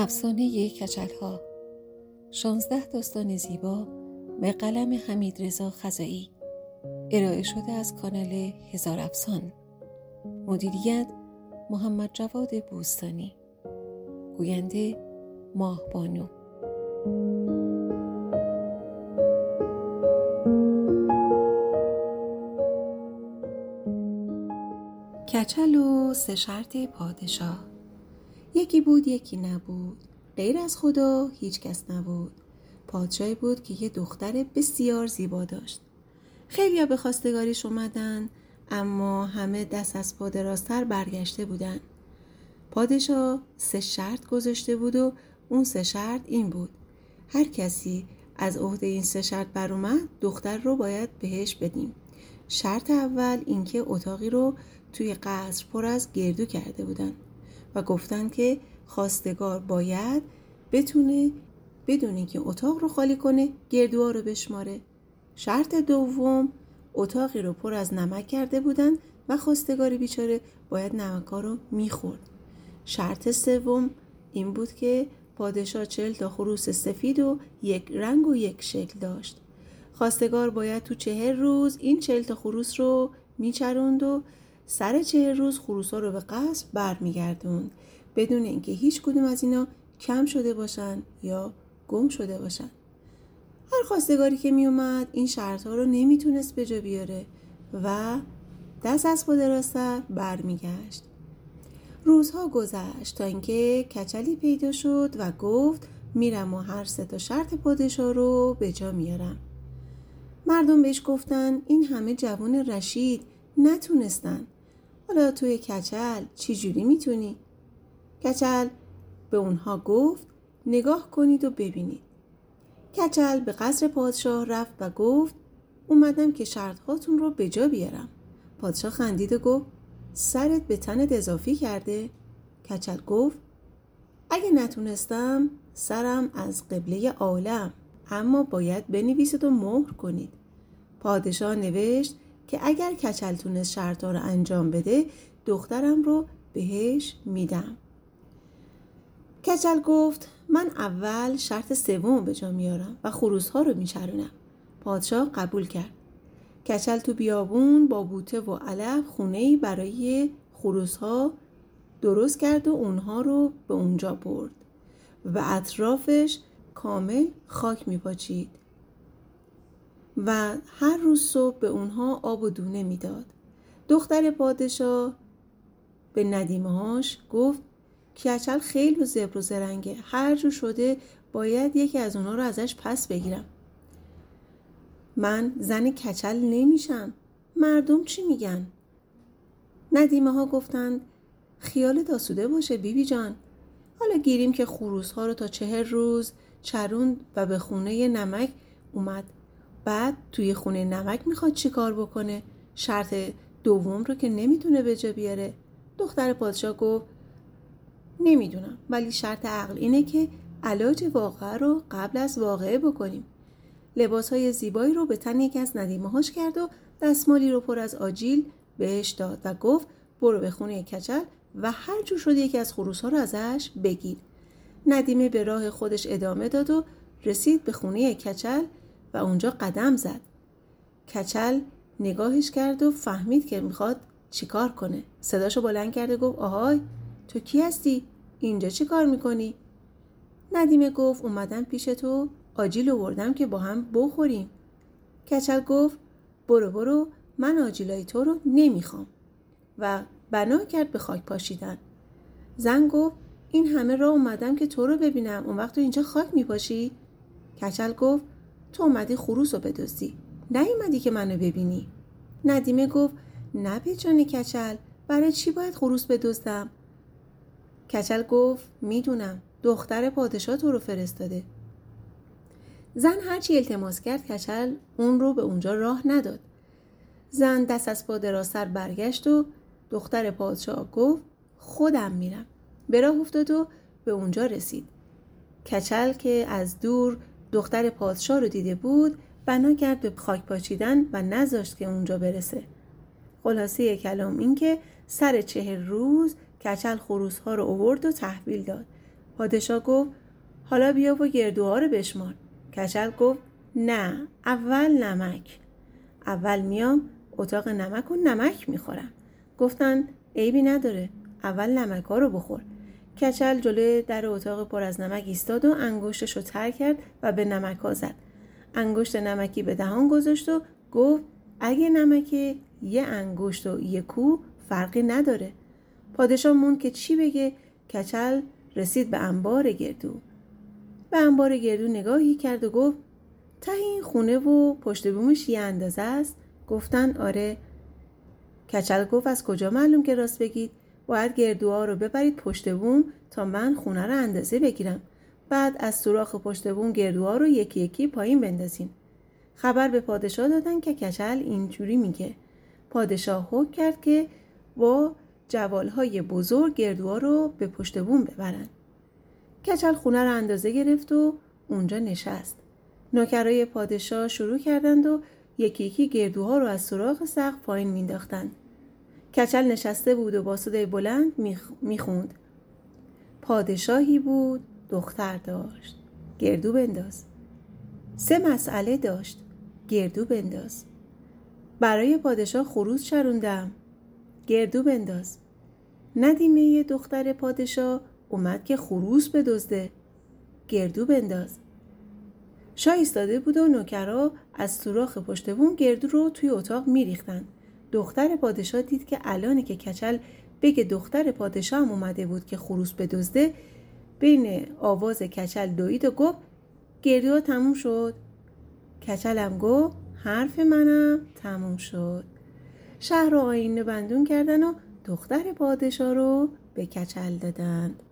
افسانه کچل ها 16 داستان زیبا به قلم حمید رضا خزایی. ارائه شده از کانال هزار افسان. مدیریت محمد جواد بوستانی. گوینده ماه بانو. کچل و سه شرط پادشاه. یکی بود یکی نبود. غیر از خدا هیچ کس نبود. پادشاهی بود که یه دختر بسیار زیبا داشت. خیلی به خواستگاریش اومدن اما همه دست از پا راستر برگشته بودن. پادشاه سه شرط گذاشته بود و اون سه شرط این بود. هر کسی از عهده این سه شرط بر اومد دختر رو باید بهش بدیم. شرط اول اینکه اتاقی رو توی قصر پر از گردو کرده بودن. و گفتن که خواستگار باید بتونه بدونی که اتاق رو خالی کنه گردوها رو بشماره. شرط دوم اتاقی رو پر از نمک کرده بودن و خواستگار بیچاره باید نمکا رو می‌خورد. شرط سوم این بود که پادشاه چل تا خروس سفید و یک رنگ و یک شکل داشت. خواستگار باید تو چهر روز این چل تا خروس رو میچروند و سر چهر روز خروس ها رو به قصر برمیگردوند بدون اینکه هیچ کدوم از اینا کم شده باشن یا گم شده باشن. هر خواستگاری که میومد این شرط ها رو نمی‌تونست به جا بیاره و دست از پا دراستر برمیگشت. روزها گذشت تا اینکه کچلی پیدا شد و گفت میرم و هر سه تا شرط پادشاه رو به جا میارم مردم بهش گفتن این همه جوان رشید نتونستن. حالا توی کچل چی جوری می‌تونی؟ کچل به اونها گفت نگاه کنید و ببینید. کچل به قصر پادشاه رفت و گفت اومدم که شرطهاتون رو به جا بیارم. پادشاه خندید و گفت سرت به تنت اضافی کرده. کچل گفت اگه نتونستم سرم از قبله عالم اما باید بنویسید و مهر کنید. پادشاه نوشت که اگر کچل تونست شرطا رو انجام بده دخترم رو بهش میدم. کچل گفت من اول شرط سوم به جا میارم و خروس ها رو میچرونم. پادشاه قبول کرد. کچل تو بیابون با بوته و علف خونه برای خروس ها درست کرد و اونها رو به اونجا برد و اطرافش کامل خاک میپاچید. و هر روز صبح به اونها آب و دونه می‌داد. دختر پادشاه به ندیمه هاش گفت کچل خیلی زبر و زرنگه. هر جو شده باید یکی از اونها رو ازش پس بگیرم. من زن کچل نمیشم. مردم چی میگن؟ ندیمه ها گفتند خیال داسوده باشه بیبی بی جان. حالا گیریم که خروس ها رو تا چهر روز چروند و به خونه نمک اومد. بعد توی خونه نمک می‌خواد چیکار بکنه؟ شرط دوم رو که نمی‌تونه به جا بیاره. دختر پادشاه گفت نمی‌دونم ولی شرط عقل اینه که علاج واقعه رو قبل از واقعه بکنیم. لباس های زیبایی رو به تن یکی از ندیمه هاش کرد و دستمالی رو پر از آجیل بهش داد و گفت برو به خونه کچل و هر جور شد یکی از خروس ها رو ازش بگیر. ندیمه به راه خودش ادامه داد و رسید به خونه کچل و اونجا قدم زد. کچل نگاهش کرد و فهمید که می‌خواد چیکار کنه. صداشو بلند کرده گفت آهای تو کی هستی؟ اینجا چی کار می‌کنی؟ ندیمه گفت اومدم پیش تو آجیل آوردم که با هم بخوریم. کچل گفت برو برو من آجیلای تو رو نمی‌خوام. و بنا کرد به خاک پاشیدن. زن گفت این همه را اومدم که تو رو ببینم. اون وقت تو اینجا خاک میپاشی؟ کچل گفت تو اومدی خروس رو بدزدی. نیومدی که منو ببینی. ندیمه گفت نه جان کچل. برای چی باید خروس بدزدم؟ کچل گفت می‌دونم. دختر پادشاه تو رو فرستاده. زن هرچی التماس کرد کچل اون رو به اونجا راه نداد. زن دست از پا دراستر برگشت و دختر پادشاه گفت خودم میرم. به راه افتاد و به اونجا رسید. کچل که از دور دختر پادشاه رو دیده بود بنا کرد به خاک پاچیدن و نذاشت که اونجا برسه. خلاصه کلام این که سر چهر روز کچل خروس ها رو اوورد و تحویل داد. پادشاه گفت حالا بیا و گردوها رو بشمار. کچل گفت نه اول نمک. اول میام اتاق نمک و نمک می‌خورم. گفتن عیبی نداره اول نمک ها رو بخور. کچل جلوی در اتاق پر از نمک ایستاد و انگشتش رو تر کرد و به نمک ها زد. انگشت نمکی به دهان گذاشت و گفت اگه نمکه یه انگشت و یه کو فرقی نداره. پادشاه مون که چی بگه؟ کچل رسید به انبار گردو. به انبار گردو نگاهی کرد و گفت ته این خونه و پشت بومش یه اندازه است؟ گفتن آره. کچل گفت از کجا معلوم که راست بگید؟ باید گردوها رو ببرید پشت بوم تا من خونه رو اندازه بگیرم. بعد از سوراخ پشت بوم گردوها رو یکی یکی پایین بندازین خبر به پادشاه دادن که کچل اینجوری میگه. پادشاه حکم کرد که با جوالهای بزرگ گردوها رو به پشت بوم ببرن. کچل خونه رو اندازه گرفت و اونجا نشست. نوکرای پادشاه شروع کردند و یکی یکی گردوها رو از سراغ سقف پایین مینداختند کچل نشسته بود و با صدای بلند می‌خوند. پادشاهی بود دختر داشت. گردو بنداز. سه مسئله داشت. گردو بنداز. برای پادشاه خروز چروندم گردو بنداز. ندیمه دختر پادشاه اومد که خروس بدزده. گردو بنداز. شاه ایستاده بود و نوکرا از سوراخ پشت بوم گردو رو توی اتاق میریختن. دختر پادشاه دید که الانی که کچل بگه دختر پادشاه هم اومده بود که خروس بدزده بین آواز کچل دوید و گفت گردو تموم شد. کچلم گفت حرف منم تموم شد. شهر رو آینه بندون کردن و دختر پادشاه رو به کچل دادند